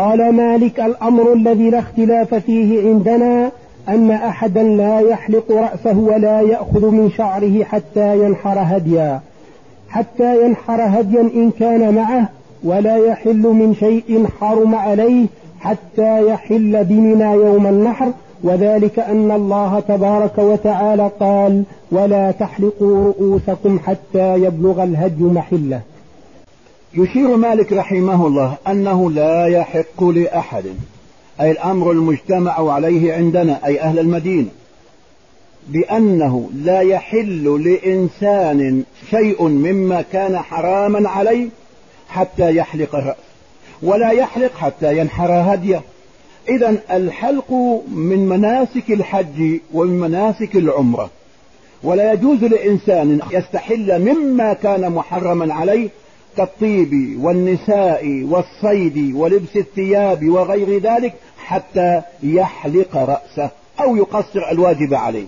قال مالك الأمر الذي لا اختلاف فيه عندنا أن أحدا لا يحلق رأسه ولا يأخذ من شعره حتى ينحر هديا. حتى ينحر هديا إن كان معه ولا يحل من شيء حرم عليه حتى يحل بمنى يوم النحر. وذلك أن الله تبارك وتعالى قال ولا تحلقوا رؤوسكم حتى يبلغ الهدي محلة. يشير مالك رحمه الله أنه لا يحق لأحد أي الأمر المجتمع عليه عندنا أي أهل المدينة بأنه لا يحل لإنسان شيء مما كان حراما عليه حتى يحلق الرأس ولا يحلق حتى ينحر هديه. إذا الحلق من مناسك الحج ومن مناسك العمرة ولا يجوز لإنسان يستحل مما كان محرما عليه كالطيب والنساء والصيد ولبس الثياب وغير ذلك حتى يحلق رأسه أو يقصر الواجب عليه.